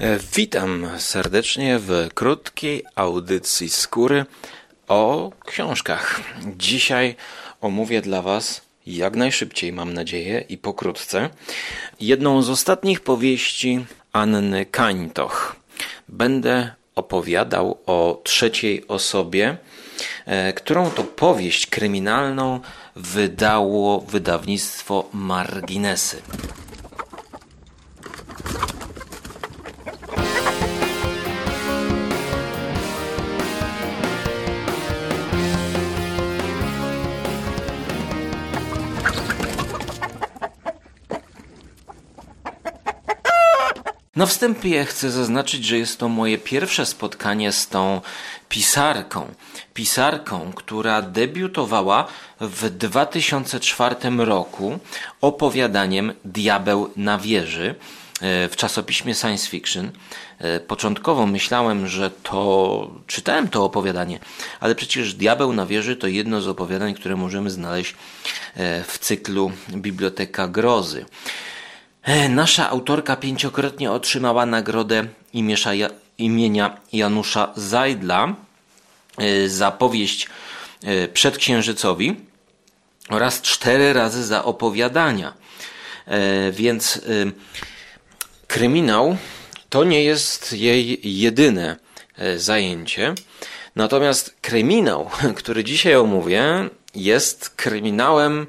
E, Witam serdecznie w krótkiej audycji skóry o książkach. Dzisiaj omówię dla Was jak najszybciej, mam nadzieję, i pokrótce, jedną z ostatnich powieści Anny Kańtoch. Będę opowiadał o trzeciej osobie, e, którą to powieść kryminalną wydało wydawnictwo Marginesy. Na wstępie chcę zaznaczyć, że jest to moje pierwsze spotkanie z tą pisarką. Pisarką, która debiutowała w 2004 roku opowiadaniem Diabeł na wieży e, w czasopiśmie Science Fiction. E, początkowo myślałem, że to czytałem to opowiadanie, ale przecież Diabeł na wieży to jedno z opowiadań, które możemy znaleźć e, w cyklu Biblioteka Grozy. E, nasza autorka pięciokrotnie otrzymała nagrodę imienia Janusza Zajdla e, za powieść e, Przedksiężycowi oraz cztery razy za opowiadania. Więc kryminał to nie jest jej jedyne zajęcie. Natomiast kryminał, który dzisiaj omówię, jest kryminałem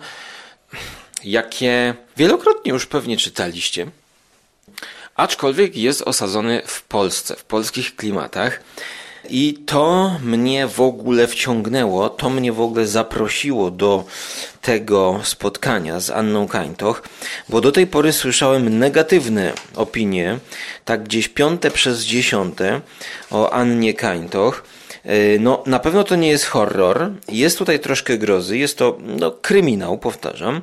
jakie wielokrotnie już pewnie czytaliście, aczkolwiek jest osadzony w Polsce, w polskich klimatach. I to mnie w ogóle wciągnęło, to mnie w ogóle zaprosiło do tego spotkania z Anną Kańtoch, bo do tej pory słyszałem negatywne opinie, tak gdzieś piąte przez dziesiąte o Annie Kańtoch. E, no, na pewno to nie jest horror. Jest tutaj troszkę grozy. Jest to no, kryminał, powtarzam.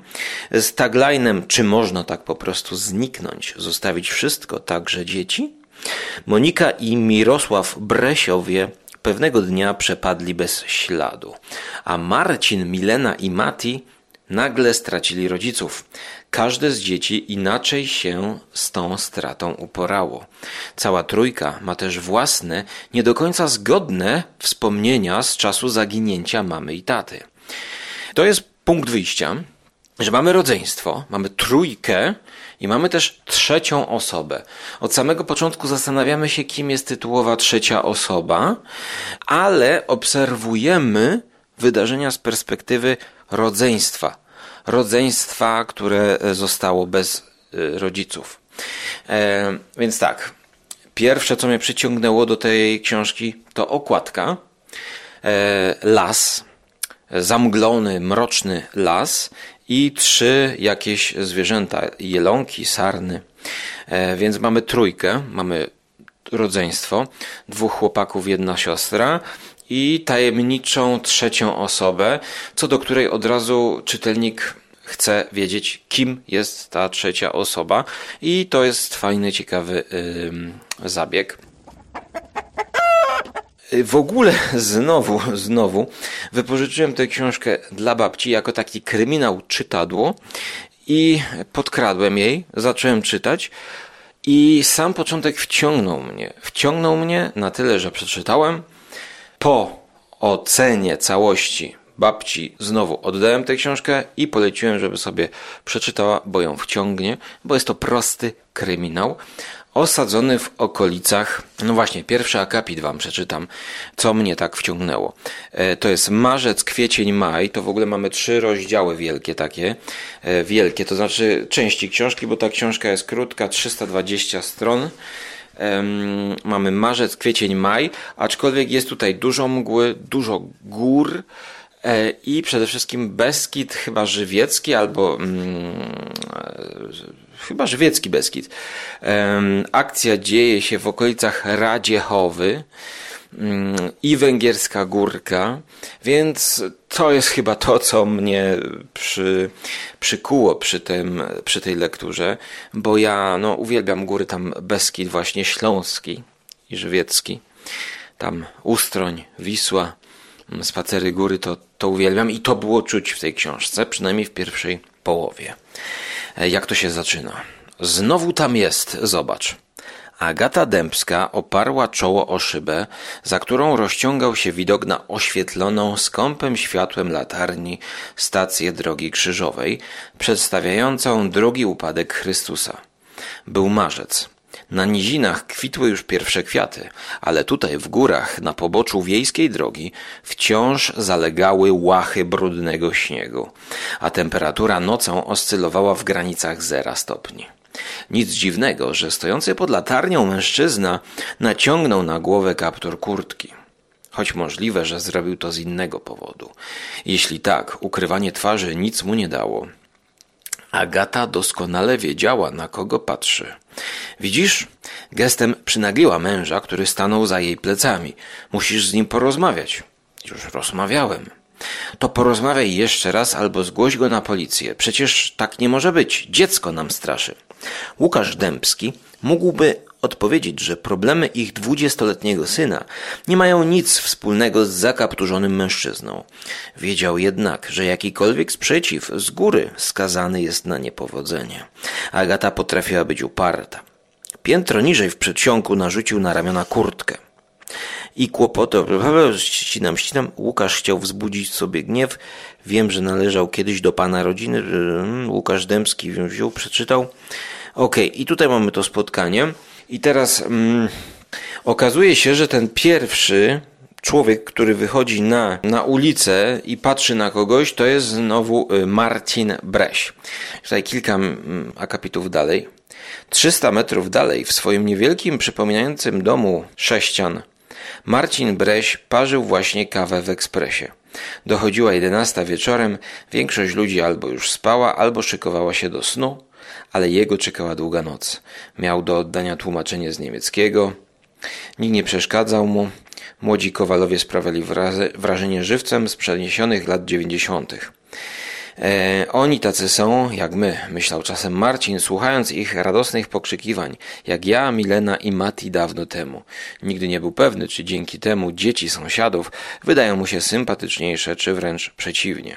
Z taglinem, czy można tak po prostu zniknąć, zostawić wszystko, także dzieci? Monika i Mirosław Bresiowie pewnego dnia przepadli bez śladu, a Marcin, Milena i Mati nagle stracili rodziców. Każde z dzieci inaczej się z tą stratą uporało. Cała trójka ma też własne, nie do końca zgodne wspomnienia z czasu zaginięcia mamy i taty. To jest punkt wyjścia, że mamy rodzeństwo, mamy trójkę i mamy też trzecią osobę. Od samego początku zastanawiamy się, kim jest tytułowa trzecia osoba, ale obserwujemy wydarzenia z perspektywy rodzeństwa, rodzeństwa, które zostało bez y, rodziców. E, więc tak, pierwsze co mnie przyciągnęło do tej książki to okładka, e, las, zamglony, mroczny las i trzy jakieś zwierzęta, jelonki, sarny. E, więc mamy trójkę, mamy rodzeństwo, dwóch chłopaków, jedna siostra i tajemniczą trzecią osobę, co do której od razu czytelnik chce wiedzieć, kim jest ta trzecia osoba, i to jest fajny, ciekawy yy, zabieg. W ogóle znowu, znowu wypożyczyłem tę książkę dla babci jako taki kryminał czytadło i podkradłem jej, zacząłem czytać i sam początek wciągnął mnie. Wciągnął mnie na tyle, że przeczytałem, po ocenie całości babci znowu oddałem tę książkę i poleciłem, żeby sobie przeczytała, bo ją wciągnie, bo jest to prosty kryminał osadzony w okolicach, no właśnie, pierwszy akapit wam przeczytam, co mnie tak wciągnęło. E, to jest marzec, kwiecień, maj, to w ogóle mamy trzy rozdziały wielkie takie, e, wielkie, to znaczy części książki, bo ta książka jest krótka, 320 stron, mamy marzec, kwiecień, maj, aczkolwiek jest tutaj dużo mgły, dużo gór e, i przede wszystkim Beskid, chyba żywiecki albo mm, chyba żywiecki Beskid. Akcja dzieje się w okolicach Radziechowy i Węgierska Górka, więc to jest chyba to, co mnie przy, przykuło przy, tym, przy tej lekturze, bo ja no, uwielbiam góry tam Beskid właśnie Śląski i Żywiecki, tam Ustroń, Wisła, spacery góry, to, to uwielbiam i to było czuć w tej książce, przynajmniej w pierwszej połowie. Jak to się zaczyna? Znowu tam jest, zobacz. Agata Dębska oparła czoło o szybę, za którą rozciągał się widok na oświetloną skąpym światłem latarni stację drogi krzyżowej, przedstawiającą drugi upadek Chrystusa. Był marzec. Na nizinach kwitły już pierwsze kwiaty, ale tutaj w górach, na poboczu wiejskiej drogi, wciąż zalegały łachy brudnego śniegu, a temperatura nocą oscylowała w granicach zera stopni. Nic dziwnego, że stojący pod latarnią mężczyzna naciągnął na głowę kaptur kurtki. Choć możliwe, że zrobił to z innego powodu. Jeśli tak, ukrywanie twarzy nic mu nie dało. Agata doskonale wiedziała, na kogo patrzy. Widzisz? Gestem przynagliła męża, który stanął za jej plecami. Musisz z nim porozmawiać. Już rozmawiałem. To porozmawiaj jeszcze raz albo zgłoś go na policję. Przecież tak nie może być. Dziecko nam straszy. Łukasz Dębski mógłby odpowiedzieć, że problemy ich dwudziestoletniego syna nie mają nic wspólnego z zakapturzonym mężczyzną. Wiedział jednak, że jakikolwiek sprzeciw z góry skazany jest na niepowodzenie. Agata potrafiła być uparta. Piętro niżej w przedsionku narzucił na ramiona kurtkę. I kłopoty, ścinam, ścinam. Łukasz chciał wzbudzić sobie gniew. Wiem, że należał kiedyś do pana rodziny. Łukasz Dębski wziął, przeczytał. Ok, i tutaj mamy to spotkanie. I teraz mm, okazuje się, że ten pierwszy człowiek, który wychodzi na, na ulicę i patrzy na kogoś, to jest znowu y, Marcin Breś. Tutaj kilka mm, akapitów dalej. 300 metrów dalej, w swoim niewielkim, przypominającym domu sześcian, Marcin Breś parzył właśnie kawę w ekspresie. Dochodziła 11 wieczorem, większość ludzi albo już spała, albo szykowała się do snu, ale jego czekała długa noc. Miał do oddania tłumaczenie z niemieckiego. Nikt nie przeszkadzał mu. Młodzi Kowalowie sprawiali wrażenie żywcem z przeniesionych lat dziewięćdziesiątych. E, oni tacy są, jak my, myślał czasem Marcin, słuchając ich radosnych pokrzykiwań, jak ja, Milena i Mati dawno temu. Nigdy nie był pewny, czy dzięki temu dzieci sąsiadów wydają mu się sympatyczniejsze, czy wręcz przeciwnie.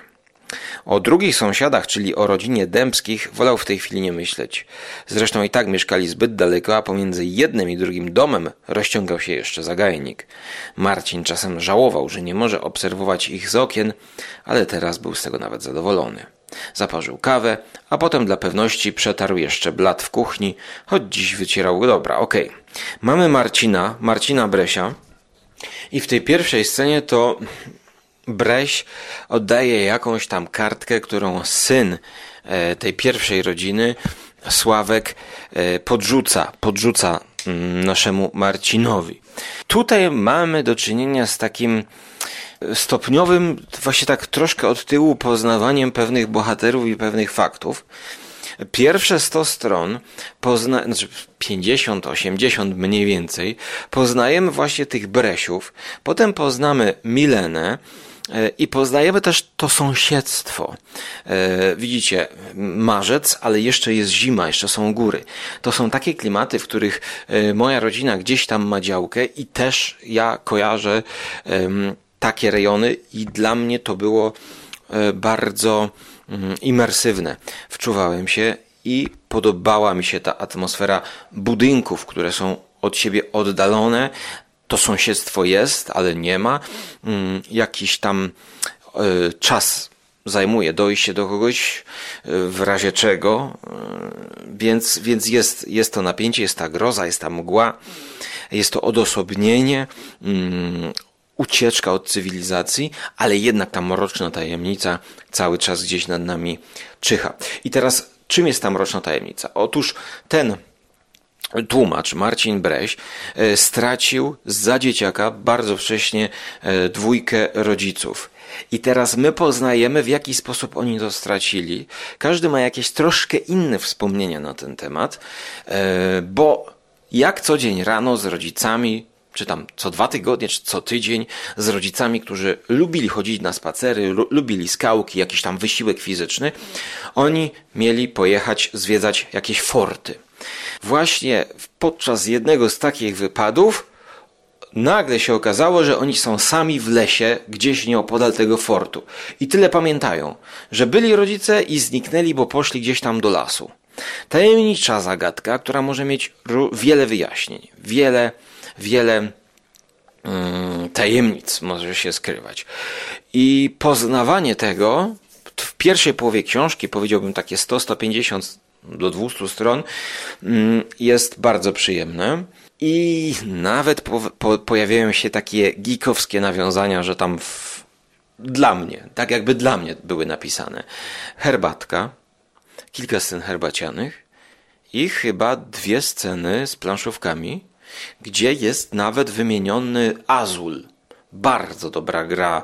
O drugich sąsiadach, czyli o rodzinie Dębskich, wolał w tej chwili nie myśleć. Zresztą i tak mieszkali zbyt daleko, a pomiędzy jednym i drugim domem rozciągał się jeszcze zagajnik. Marcin czasem żałował, że nie może obserwować ich z okien, ale teraz był z tego nawet zadowolony. Zaparzył kawę, a potem dla pewności przetarł jeszcze blat w kuchni, choć dziś wycierał go dobra, okej. Okay. Mamy Marcina, Marcina Bresia i w tej pierwszej scenie to Breś oddaje jakąś tam kartkę, którą syn e, tej pierwszej rodziny, Sławek, e, podrzuca, podrzuca mm, naszemu Marcinowi. Tutaj mamy do czynienia z takim stopniowym, właśnie tak troszkę od tyłu poznawaniem pewnych bohaterów i pewnych faktów. Pierwsze 100 stron, pozna, znaczy 50, 80 mniej więcej, poznajemy właśnie tych Bresiów, potem poznamy Milenę, E, I poznajemy też to sąsiedztwo. E, widzicie, marzec, ale jeszcze jest zima, jeszcze są góry. To są takie klimaty, w których e, moja rodzina gdzieś tam ma działkę i też ja kojarzę takie rejony i dla mnie to było bardzo mm, imersywne. Wczuwałem się i podobała mi się ta atmosfera budynków, które są od siebie oddalone, to sąsiedztwo jest, ale nie ma. Mm, jakiś tam e, czas zajmuje dojście do kogoś, e, w razie czego, e, więc, więc jest, jest to napięcie, jest ta groza, jest ta mgła, jest to odosobnienie, mm, ucieczka od cywilizacji, ale jednak ta mroczna tajemnica cały czas gdzieś nad nami czyha. I teraz, czym jest ta mroczna tajemnica? Otóż ten tłumacz Marcin Breś e, stracił za dzieciaka bardzo wcześnie e, dwójkę rodziców. I teraz my poznajemy, w jaki sposób oni to stracili. Każdy ma jakieś troszkę inne wspomnienia na ten temat, e, bo jak co dzień rano z rodzicami, czy tam co dwa tygodnie, czy co tydzień, z rodzicami, którzy lubili chodzić na spacery, lubili skałki, jakiś tam wysiłek fizyczny, oni mieli pojechać zwiedzać jakieś forty. Właśnie podczas jednego z takich wypadów nagle się okazało, że oni są sami w lesie, gdzieś nieopodal tego fortu. I tyle pamiętają, że byli rodzice i zniknęli, bo poszli gdzieś tam do lasu. Tajemnicza zagadka, która może mieć wiele wyjaśnień, wiele, wiele mm, tajemnic może się skrywać. I poznawanie tego w pierwszej połowie książki, powiedziałbym takie 100-150 do 200 stron, mm, jest bardzo przyjemne. I nawet po, po, pojawiają się takie geekowskie nawiązania, że tam w, dla mnie, tak jakby dla mnie były napisane. Herbatka, kilka scen herbacianych i chyba dwie sceny z planszówkami, gdzie jest nawet wymieniony Azul. Bardzo dobra gra,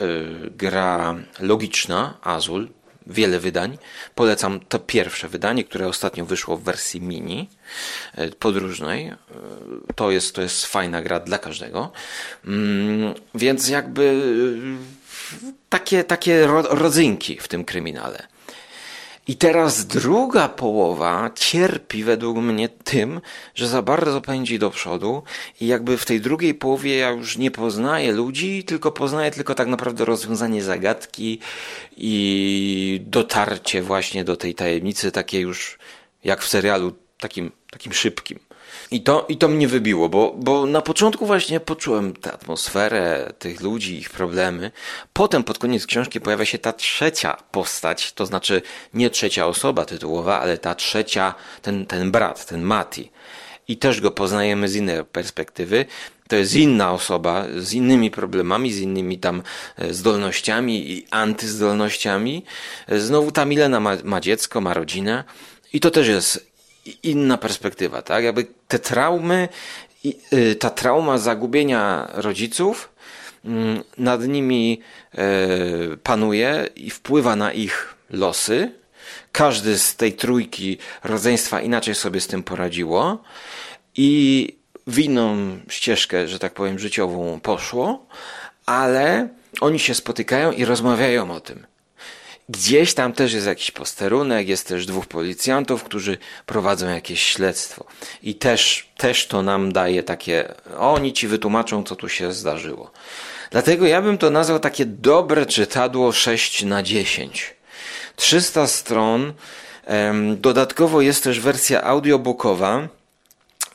yy, gra logiczna, Azul, wiele wydań. Polecam to pierwsze wydanie, które ostatnio wyszło w wersji mini e, podróżnej. E, to jest, to jest fajna gra dla każdego. Mm, więc jakby e, takie, takie rodzynki w tym kryminale. I teraz druga połowa cierpi według mnie tym, że za bardzo pędzi do przodu i jakby w tej drugiej połowie ja już nie poznaję ludzi, tylko poznaję tylko tak naprawdę rozwiązanie zagadki i dotarcie właśnie do tej tajemnicy takie już jak w serialu takim, takim szybkim. I to, I to mnie wybiło, bo, bo na początku właśnie poczułem tę atmosferę tych ludzi, ich problemy. Potem pod koniec książki pojawia się ta trzecia postać, to znaczy nie trzecia osoba tytułowa, ale ta trzecia, ten, ten brat, ten Mati. I też go poznajemy z innej perspektywy. To jest inna osoba z innymi problemami, z innymi tam e, zdolnościami i antyzdolnościami. E, znowu ta Milena ma, ma dziecko, ma rodzinę. I to też jest inna perspektywa, tak? Jakby te traumy, y, ta trauma zagubienia rodziców mm, nad nimi e, panuje i wpływa na ich losy. Każdy z tej trójki rodzeństwa inaczej sobie z tym poradziło i w inną ścieżkę, że tak powiem, życiową poszło, ale oni się spotykają i rozmawiają o tym. Gdzieś tam też jest jakiś posterunek, jest też dwóch policjantów, którzy prowadzą jakieś śledztwo. I też, też to nam daje takie, oni ci wytłumaczą, co tu się zdarzyło. Dlatego ja bym to nazwał takie dobre czytadło 6 na 10. 300 stron. Dodatkowo jest też wersja audiobookowa.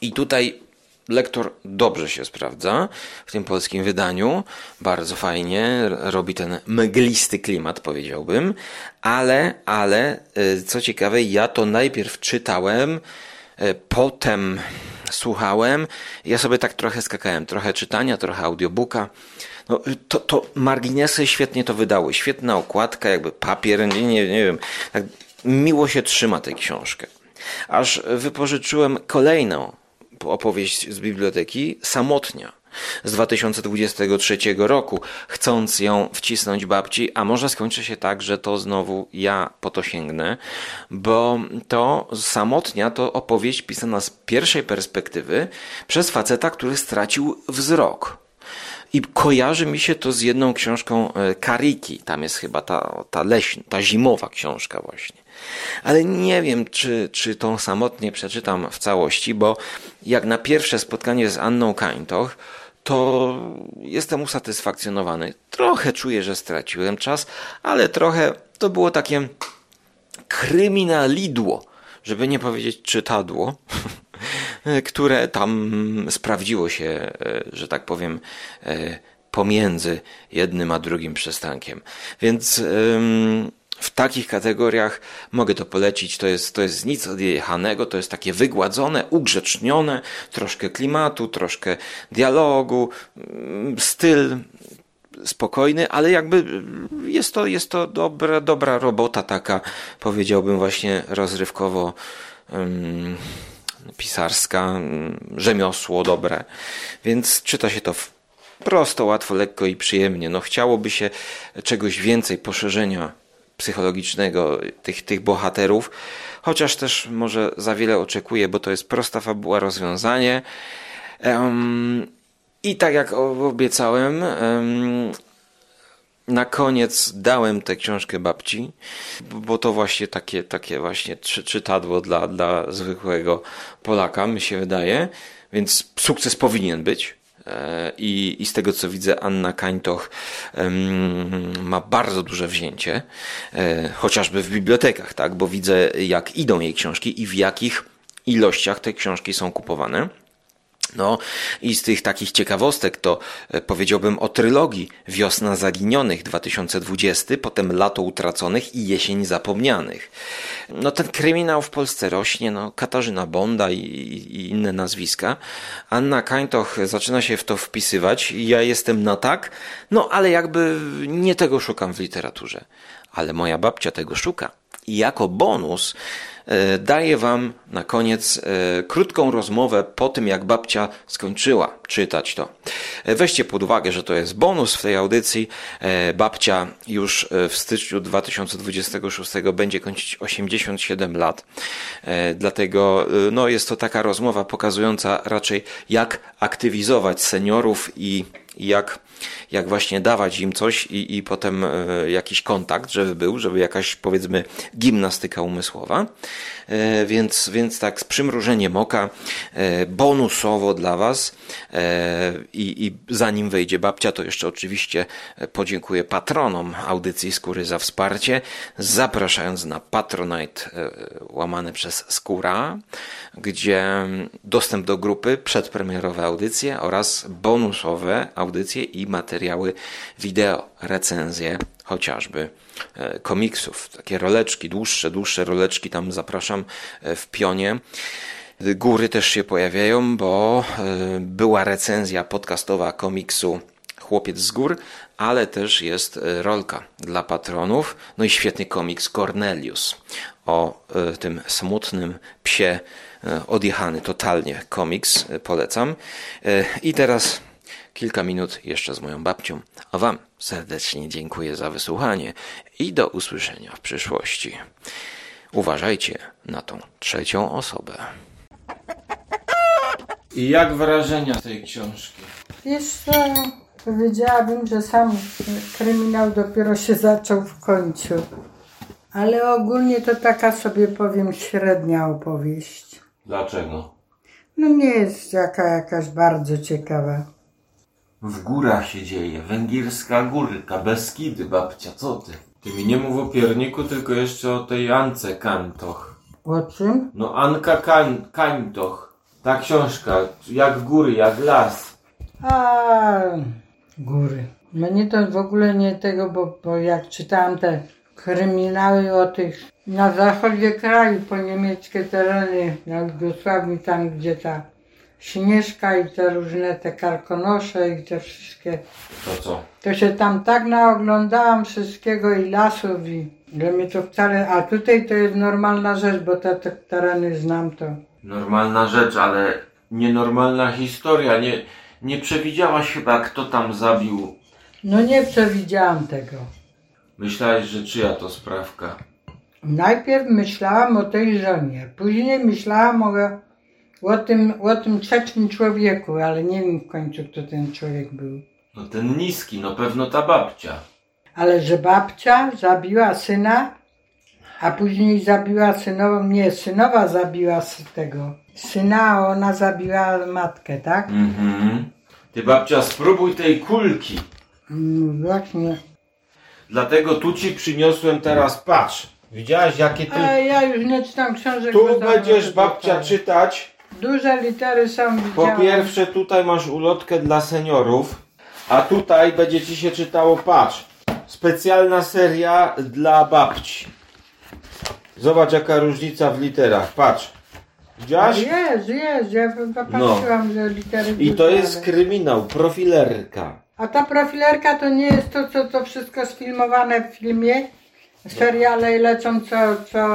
I tutaj lektor dobrze się sprawdza w tym polskim wydaniu. Bardzo fajnie robi ten mglisty klimat, powiedziałbym. Ale, ale, y, co ciekawe, ja to najpierw czytałem, y, potem słuchałem. Ja sobie tak trochę skakałem. Trochę czytania, trochę audiobooka. No, to, to marginesy świetnie to wydały. Świetna okładka, jakby papier, nie, nie, nie wiem. Tak miło się trzyma tę książkę. Aż wypożyczyłem kolejną opowieść z biblioteki Samotnia z 2023 roku, chcąc ją wcisnąć babci, a może skończy się tak, że to znowu ja po to sięgnę, bo to samotnia to opowieść pisana z pierwszej perspektywy przez faceta, który stracił wzrok. I kojarzy mi się to z jedną książką e, Kariki. Tam jest chyba ta, ta leśna, ta zimowa książka właśnie. Ale nie wiem, czy, czy tą samotnie przeczytam w całości, bo jak na pierwsze spotkanie z Anną Kańtoch, to jestem usatysfakcjonowany. Trochę czuję, że straciłem czas, ale trochę to było takie kryminalidło, żeby nie powiedzieć czytadło, które tam sprawdziło się, e, że tak powiem, e, pomiędzy jednym a drugim przystankiem. Więc w takich kategoriach mogę to polecić. To jest, to jest nic odjechanego, to jest takie wygładzone, ugrzecznione, troszkę klimatu, troszkę dialogu, mm, styl spokojny, ale jakby jest to, jest to dobra, dobra robota taka, powiedziałbym właśnie rozrywkowo um, pisarska, um, rzemiosło dobre, więc czyta się to prosto, łatwo, lekko i przyjemnie. No chciałoby się czegoś więcej, poszerzenia psychologicznego tych, tych bohaterów, chociaż też może za wiele oczekuję, bo to jest prosta fabuła, rozwiązanie. Um, I tak jak obiecałem, um, na koniec dałem tę książkę babci, bo to właśnie takie, takie właśnie czytadło dla, dla zwykłego Polaka, mi się wydaje, więc sukces powinien być i, i z tego co widzę Anna Kańtoch ma bardzo duże wzięcie, e, chociażby w bibliotekach, tak, bo widzę jak idą jej książki i w jakich ilościach te książki są kupowane. No i z tych takich ciekawostek to e, powiedziałbym o trylogii Wiosna Zaginionych 2020, potem Lato Utraconych i Jesień Zapomnianych. No ten kryminał w Polsce rośnie, no Katarzyna Bonda i, i inne nazwiska. Anna Kańtoch zaczyna się w to wpisywać. Ja jestem na tak, no ale jakby nie tego szukam w literaturze. Ale moja babcia tego szuka. I jako bonus daję Wam na koniec e, krótką rozmowę po tym, jak babcia skończyła czytać to. E, weźcie pod uwagę, że to jest bonus w tej audycji. Babcia już w styczniu 2026 będzie kończyć 87 lat. Dlatego no, jest to taka rozmowa pokazująca raczej, jak aktywizować seniorów i jak jak właśnie dawać im coś i, i potem e, jakiś kontakt, żeby był, żeby jakaś powiedzmy gimnastyka umysłowa. E, więc, więc tak z przymrużeniem oka e, bonusowo dla Was i, i zanim wejdzie babcia, to jeszcze oczywiście podziękuję patronom audycji Skóry za wsparcie, zapraszając na Patronite łamane przez Skóra, gdzie dostęp do grupy, przedpremierowe audycje oraz bonusowe audycje i materiały wideo, recenzje chociażby e, komiksów. Takie roleczki, dłuższe, dłuższe roleczki tam zapraszam e, w pionie. Góry też się pojawiają, bo e, była recenzja podcastowa komiksu Chłopiec z gór, ale też jest rolka dla patronów. No i świetny komiks Cornelius o tym smutnym psie odjechany totalnie komiks polecam. I teraz kilka minut jeszcze z moją babcią, a Wam serdecznie dziękuję za wysłuchanie i do usłyszenia w przyszłości. Uważajcie na tą trzecią osobę. I jak wrażenia tej książki? Jeszcze powiedziałabym, że sam kryminał dopiero się zaczął w końcu. Ale ogólnie to taka sobie powiem średnia opowieść. Dlaczego? No nie jest jaka, jakaś bardzo ciekawa. W górach się dzieje. Węgierska górka, Beskidy, babcia, co ty? Ty mi nie mów o pierniku, tylko jeszcze o tej Ance Kantoch. O czym? No Anka Kań, Kańtoch. Ta książka, jak góry, jak las. A góry. Mnie to w ogóle nie tego, bo, bo jak czytałam te kryminały o tych na zachodzie kraju, po niemieckie tereny, na Jugosławii, tam gdzie ta Śnieżka i te różne te karkonosze i te wszystkie. To co? To się tam tak naoglądałam wszystkiego i lasów i że mnie to wcale, a tutaj to jest normalna rzecz, bo te, te tereny znam to. Normalna rzecz, ale nienormalna historia. Nie, nie przewidziałaś chyba kto tam zabił. No nie przewidziałam tego. Myślałeś, że czyja to sprawka? Najpierw myślałam o tej żonie, później myślałam o o tym, o tym trzecim człowieku, ale nie wiem w końcu, kto ten człowiek był. No ten niski, no pewno ta babcia. Ale że babcia zabiła syna, a później zabiła synową, nie, synowa zabiła tego syna, a ona zabiła matkę, tak? Mhm. Ty babcia, spróbuj tej kulki. Mm, właśnie. Dlatego tu ci przyniosłem teraz, patrz. Widziałaś jakie ty... A ja już nie czytam książek. Tu będziesz babcia czytać Duże litery są Po pierwsze tutaj masz ulotkę dla seniorów, a tutaj będzie ci się czytało, patrz, specjalna seria dla babci. Zobacz jaka różnica w literach, patrz. Widziałaś? Jest, jest, ja popatrzyłam, no. że litery I to jest kryminał, profilerka. A ta profilerka to nie jest to, co to wszystko sfilmowane w filmie? Seriale lecą co, co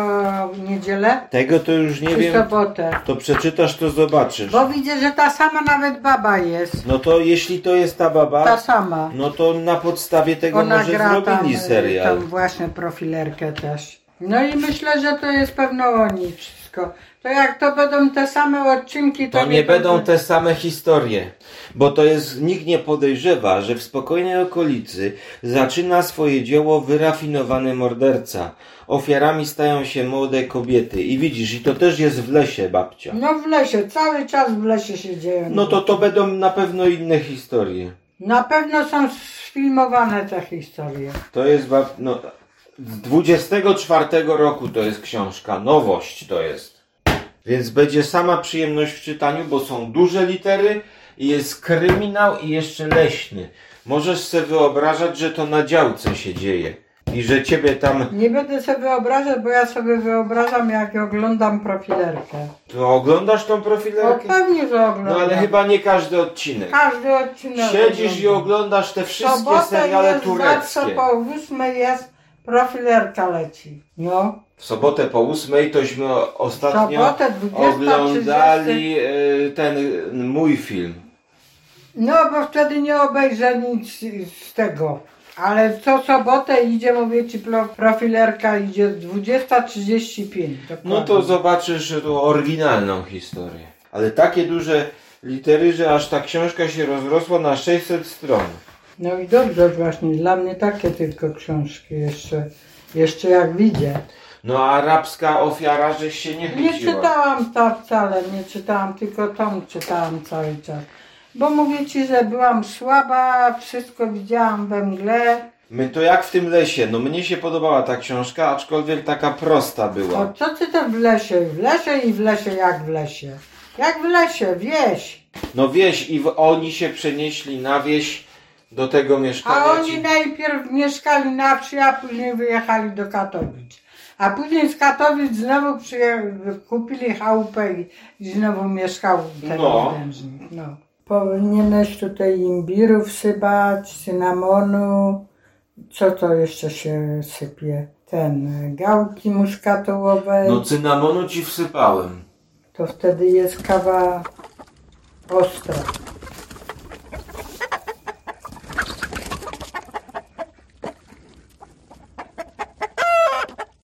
niedzielę? Tego to już nie Czy wiem. sobotę? To przeczytasz, to zobaczysz. Bo widzę, że ta sama nawet baba jest. No to jeśli to jest ta baba, Ta sama. no to na podstawie tego Ona może gra tam, zrobili serial. tam właśnie profilerkę też. No i myślę, że to jest pewno oni wszystko. To jak to będą te same odcinki, to, To nie będą te same historie, bo to jest, nikt nie podejrzewa, że w spokojnej okolicy zaczyna swoje dzieło wyrafinowany morderca. ofiarami stają się młode kobiety. I widzisz, i to też jest w lesie, babcia. No w lesie, cały czas w lesie się dzieją. No to to będą na pewno inne historie. Na pewno są sfilmowane te historie. To jest bab... no, z 24 roku to jest książka, nowość to jest. Więc będzie sama przyjemność w czytaniu, bo są duże litery i jest kryminał i jeszcze leśny. Możesz sobie wyobrażać, że to na działce się dzieje i że ciebie tam Nie będę sobie wyobrażać, bo ja sobie wyobrażam, jak oglądam profilerkę. to oglądasz tą No profilerkę. pewnie, że oglądam. No ale chyba nie każdy odcinek. Każdy odcinek. Siedzisz i oglądam. oglądasz te wszystkie Sobotę seriale jest zawsze tureckie. po ósmej jest profilerka leci. No. W sobotę po ósmej tośmy ostatnio Sobotę 20, oglądali e, ten mój film. No, bo wtedy nie obejrzę nic z tego. Ale co sobotę idzie, mówię ci, pro- profilerka idzie 20.35. No to zobaczysz tą oryginalną historię. Ale takie duże litery, że aż ta książka się rozrosła na 600 stron. No i dobrze właśnie, dla mnie takie tylko książki jeszcze, jeszcze jak widzę. No a arabska ofiara, żeś się nie Nie chwyciła. czytałam to wcale, nie czytałam, tylko tom czytałam cały czas. Bo mówię ci, że byłam słaba, wszystko widziałam we mgle. My to jak w tym lesie. No mnie się podobała ta książka, aczkolwiek taka prosta O była. co ty to w lesie? W lesie i w lesie jak w lesie. Jak w lesie, wieś. No wieś i w, oni się przenieśli na wieś do tego mieszkania. A oni ci- najpierw mieszkali na wsi, a później wyjechali do Katowic. A później z Katowic znowu przyje- kupili chałupę i, i znowu mieszkał ten No. orężnik. No. Powinieneś tutaj imbiru wsypać, cynamonu. Co to jeszcze się sypie? Ten, e, gałki muszkatołowe. No cynamonu ci wsypałem. To wtedy jest kawa ostra.